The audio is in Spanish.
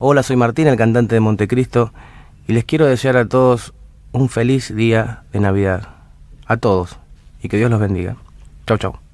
Hola, soy Martín, el cantante de Montecristo, y les quiero desear a todos un feliz día de Navidad. A todos, y que Dios los bendiga. Chau, chau.